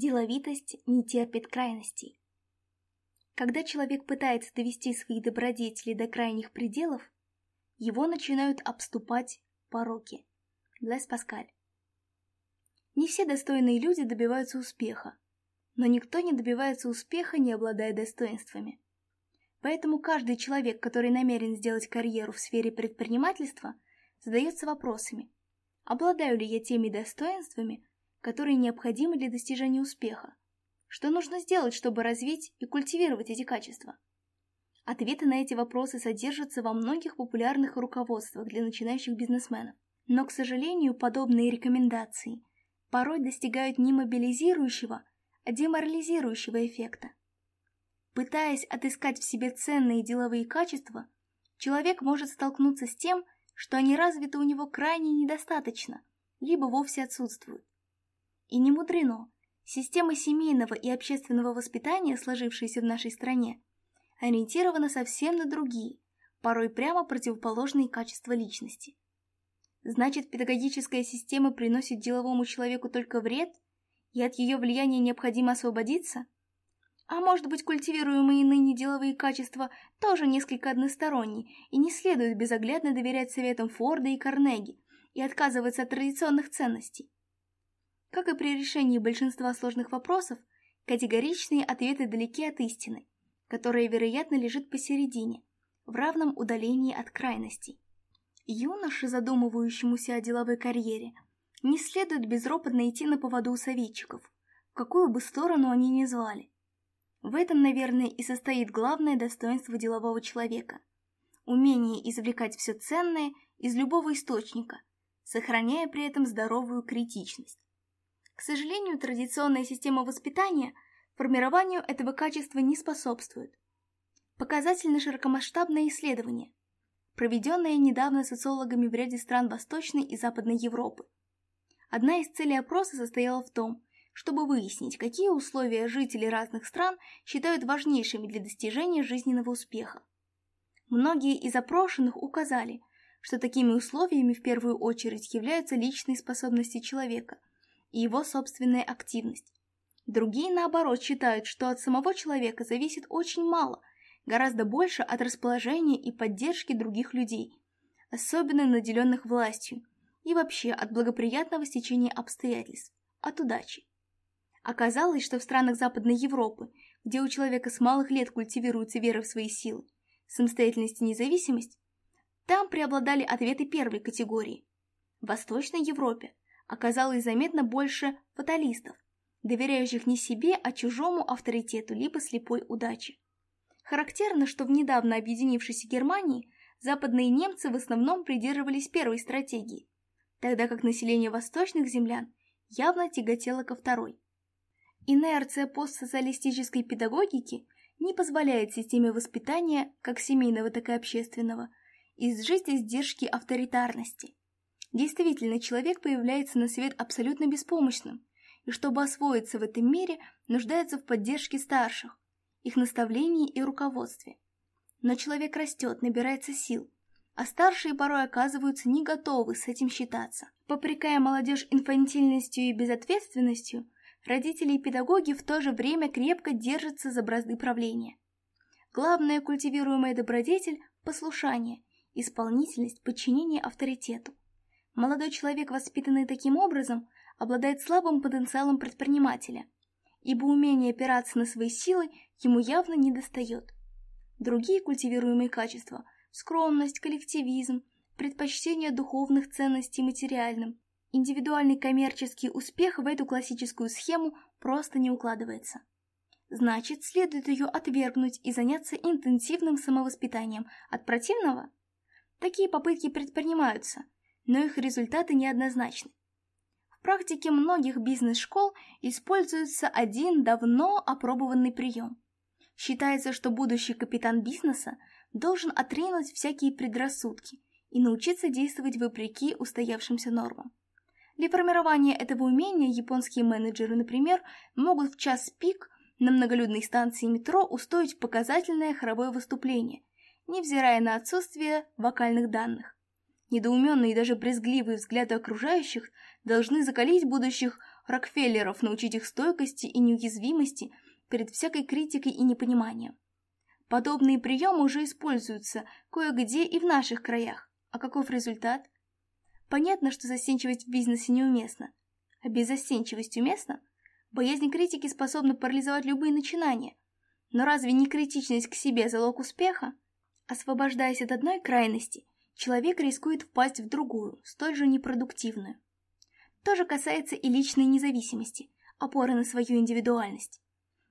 деловитость не терпит крайностей. Когда человек пытается довести свои добродетели до крайних пределов, его начинают обступать пороки. Блес Паскаль. Не все достойные люди добиваются успеха, но никто не добивается успеха, не обладая достоинствами. Поэтому каждый человек, который намерен сделать карьеру в сфере предпринимательства, задается вопросами, обладаю ли я теми достоинствами, которые необходимы для достижения успеха? Что нужно сделать, чтобы развить и культивировать эти качества? Ответы на эти вопросы содержатся во многих популярных руководствах для начинающих бизнесменов. Но, к сожалению, подобные рекомендации порой достигают не мобилизирующего, а деморализирующего эффекта. Пытаясь отыскать в себе ценные деловые качества, человек может столкнуться с тем, что они развиты у него крайне недостаточно, либо вовсе отсутствуют. И не мудрено. Система семейного и общественного воспитания, сложившаяся в нашей стране, ориентирована совсем на другие, порой прямо противоположные качества личности. Значит, педагогическая система приносит деловому человеку только вред, и от ее влияния необходимо освободиться? А может быть, культивируемые ныне деловые качества тоже несколько односторонние, и не следует безоглядно доверять советам Форда и Карнеги и отказываться от традиционных ценностей? Как и при решении большинства сложных вопросов, категоричные ответы далеки от истины, которая, вероятно, лежит посередине, в равном удалении от крайностей. Юноше, задумывающемуся о деловой карьере, не следует безропотно идти на поводу у советчиков, в какую бы сторону они ни звали. В этом, наверное, и состоит главное достоинство делового человека – умение извлекать все ценное из любого источника, сохраняя при этом здоровую критичность. К сожалению, традиционная система воспитания формированию этого качества не способствует. Показательно широкомасштабное исследование, проведенное недавно социологами в ряде стран Восточной и Западной Европы. Одна из целей опроса состояла в том, чтобы выяснить, какие условия жители разных стран считают важнейшими для достижения жизненного успеха. Многие из опрошенных указали, что такими условиями в первую очередь являются личные способности человека – и его собственная активность. Другие, наоборот, считают, что от самого человека зависит очень мало, гораздо больше от расположения и поддержки других людей, особенно наделенных властью, и вообще от благоприятного стечения обстоятельств, от удачи. Оказалось, что в странах Западной Европы, где у человека с малых лет культивируется вера в свои силы, самостоятельность и независимость, там преобладали ответы первой категории. В Восточной Европе оказалось заметно больше фаталистов, доверяющих не себе, а чужому авторитету, либо слепой удаче. Характерно, что в недавно объединившейся Германии западные немцы в основном придерживались первой стратегии, тогда как население восточных землян явно тяготело ко второй. Инерция постсоциалистической педагогики не позволяет системе воспитания, как семейного, так и общественного, изжить издержки авторитарности – Действительно, человек появляется на свет абсолютно беспомощным, и чтобы освоиться в этом мире, нуждается в поддержке старших, их наставлении и руководстве. Но человек растет, набирается сил, а старшие порой оказываются не готовы с этим считаться. Попрекая молодежь инфантильностью и безответственностью, родители и педагоги в то же время крепко держатся за бразды правления. Главное культивируемое добродетель – послушание, исполнительность, подчинение авторитету. Молодой человек, воспитанный таким образом, обладает слабым потенциалом предпринимателя, ибо умение опираться на свои силы ему явно не достает. Другие культивируемые качества – скромность, коллективизм, предпочтение духовных ценностей материальным, индивидуальный коммерческий успех в эту классическую схему просто не укладывается. Значит, следует ее отвергнуть и заняться интенсивным самовоспитанием. От противного? Такие попытки предпринимаются – но их результаты неоднозначны. В практике многих бизнес-школ используется один давно опробованный прием. Считается, что будущий капитан бизнеса должен отринуть всякие предрассудки и научиться действовать вопреки устоявшимся нормам. Для формирования этого умения японские менеджеры, например, могут в час пик на многолюдной станции метро устроить показательное хоровое выступление, невзирая на отсутствие вокальных данных недоуменные и даже брезгливый взгляды окружающих должны закалить будущих Рокфеллеров, научить их стойкости и неуязвимости перед всякой критикой и непониманием. Подобные приемы уже используются кое-где и в наших краях. А каков результат? Понятно, что застенчивость в бизнесе неуместна. А беззастенчивость уместна? Боязнь критики способна парализовать любые начинания. Но разве не критичность к себе залог успеха? Освобождаясь от одной крайности, человек рискует впасть в другую, столь же непродуктивную. То же касается и личной независимости, опоры на свою индивидуальность.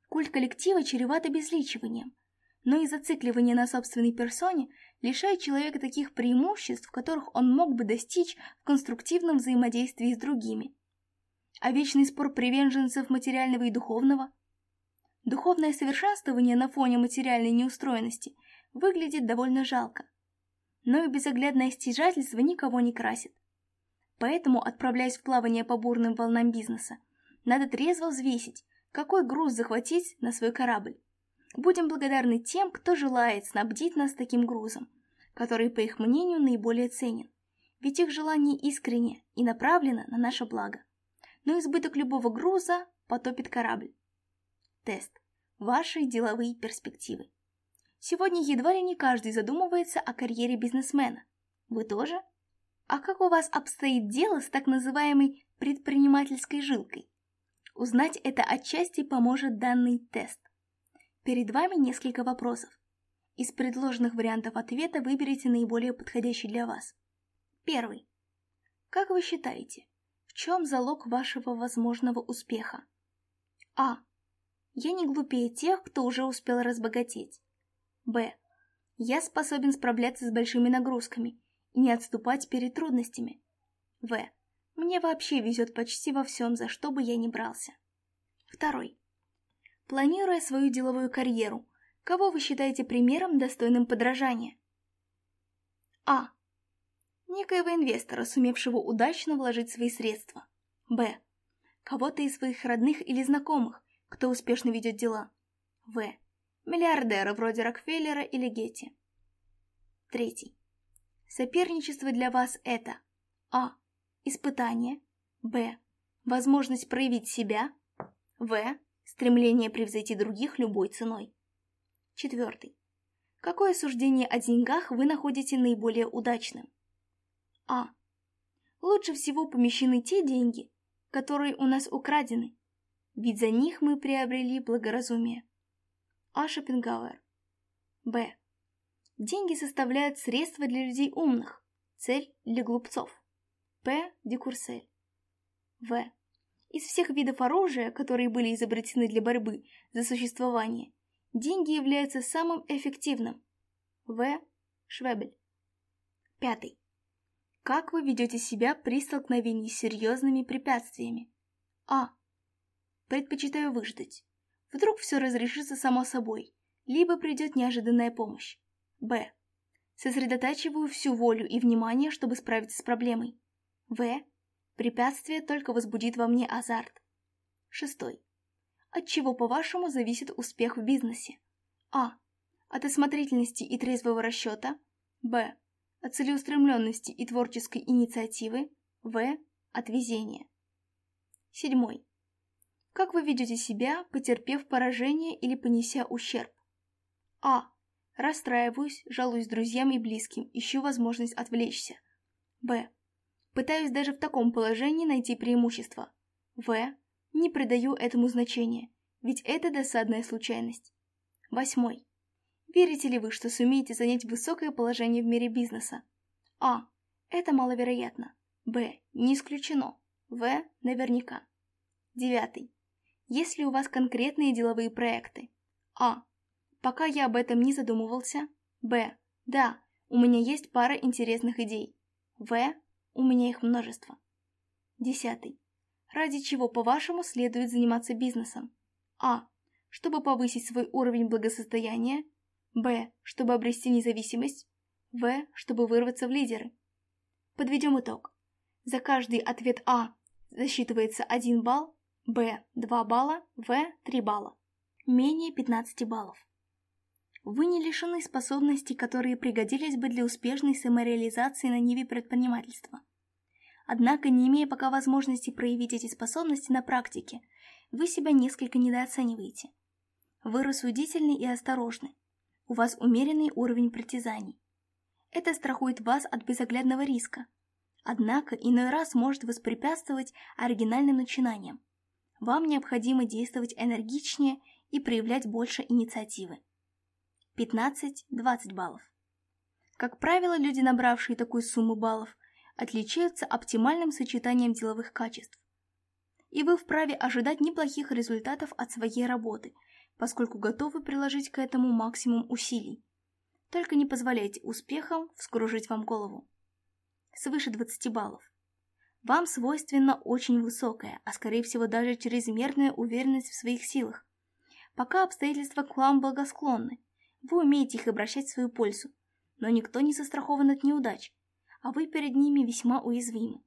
Культ коллектива чреват обезличиванием, но и зацикливание на собственной персоне лишает человека таких преимуществ, которых он мог бы достичь в конструктивном взаимодействии с другими. А вечный спор привенженцев материального и духовного? Духовное совершенствование на фоне материальной неустроенности выглядит довольно жалко но и безоглядное стяжательство никого не красит. Поэтому, отправляясь в плавание по бурным волнам бизнеса, надо трезво взвесить, какой груз захватить на свой корабль. Будем благодарны тем, кто желает снабдить нас таким грузом, который, по их мнению, наиболее ценен. Ведь их желание искренне и направлено на наше благо. Но избыток любого груза потопит корабль. Тест. Ваши деловые перспективы. Сегодня едва ли не каждый задумывается о карьере бизнесмена. Вы тоже? А как у вас обстоит дело с так называемой предпринимательской жилкой? Узнать это отчасти поможет данный тест. Перед вами несколько вопросов. Из предложенных вариантов ответа выберите наиболее подходящий для вас. Первый. Как вы считаете, в чем залог вашего возможного успеха? А. Я не глупее тех, кто уже успел разбогатеть. Б. Я способен справляться с большими нагрузками и не отступать перед трудностями. В. Мне вообще везет почти во всем, за что бы я ни брался. Второй. Планируя свою деловую карьеру, кого вы считаете примером, достойным подражания? А. Некоего инвестора, сумевшего удачно вложить свои средства. Б. Кого-то из своих родных или знакомых, кто успешно ведет дела. В миллиардеры вроде Рокфеллера или Гетти. Третий. Соперничество для вас это А. Испытание Б. Возможность проявить себя В. Стремление превзойти других любой ценой. Четвертый. Какое суждение о деньгах вы находите наиболее удачным? А. Лучше всего помещены те деньги, которые у нас украдены, ведь за них мы приобрели благоразумие. А. Шопенгауэр. Б. Деньги составляют средства для людей умных, цель для глупцов. П. Декурсель. В. Из всех видов оружия, которые были изобретены для борьбы за существование, деньги являются самым эффективным. В. Швебель. Пятый. Как вы ведете себя при столкновении с серьезными препятствиями? А. Предпочитаю выждать. Вдруг все разрешится само собой, либо придет неожиданная помощь. Б. Сосредотачиваю всю волю и внимание, чтобы справиться с проблемой. В. Препятствие только возбудит во мне азарт. Шестой. От чего, по-вашему, зависит успех в бизнесе? А. От осмотрительности и трезвого расчета. Б. От целеустремленности и творческой инициативы. В. От везения. Седьмой. Как вы видите себя, потерпев поражение или понеся ущерб? А. Расстраиваюсь, жалуюсь друзьям и близким, ищу возможность отвлечься. Б. Пытаюсь даже в таком положении найти преимущество. В. Не придаю этому значения, ведь это досадная случайность. Восьмой. Верите ли вы, что сумеете занять высокое положение в мире бизнеса? А. Это маловероятно. Б. Не исключено. В. Наверняка. Девятый. Есть ли у вас конкретные деловые проекты? А. Пока я об этом не задумывался. Б. Да, у меня есть пара интересных идей. В. У меня их множество. Десятый. Ради чего, по-вашему, следует заниматься бизнесом? А. Чтобы повысить свой уровень благосостояния. Б. Чтобы обрести независимость. В. Чтобы вырваться в лидеры. Подведем итог. За каждый ответ А засчитывается 1 балл, Б – 2 балла, В – 3 балла. Менее 15 баллов. Вы не лишены способностей, которые пригодились бы для успешной самореализации на ниве предпринимательства. Однако, не имея пока возможности проявить эти способности на практике, вы себя несколько недооцениваете. Вы рассудительны и осторожны. У вас умеренный уровень притязаний. Это страхует вас от безоглядного риска. Однако, иной раз может воспрепятствовать оригинальным начинаниям. Вам необходимо действовать энергичнее и проявлять больше инициативы. 15-20 баллов. Как правило, люди, набравшие такую сумму баллов, отличаются оптимальным сочетанием деловых качеств. И вы вправе ожидать неплохих результатов от своей работы, поскольку готовы приложить к этому максимум усилий. Только не позволяйте успехам вскружить вам голову. Свыше 20 баллов. Вам свойственно очень высокая, а скорее всего даже чрезмерная уверенность в своих силах. Пока обстоятельства к вам благосклонны, вы умеете их обращать в свою пользу, но никто не застрахован от неудач, а вы перед ними весьма уязвимы.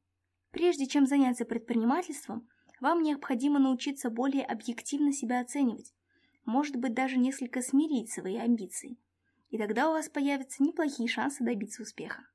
Прежде чем заняться предпринимательством, вам необходимо научиться более объективно себя оценивать, может быть даже несколько смирить свои амбиции, и тогда у вас появятся неплохие шансы добиться успеха.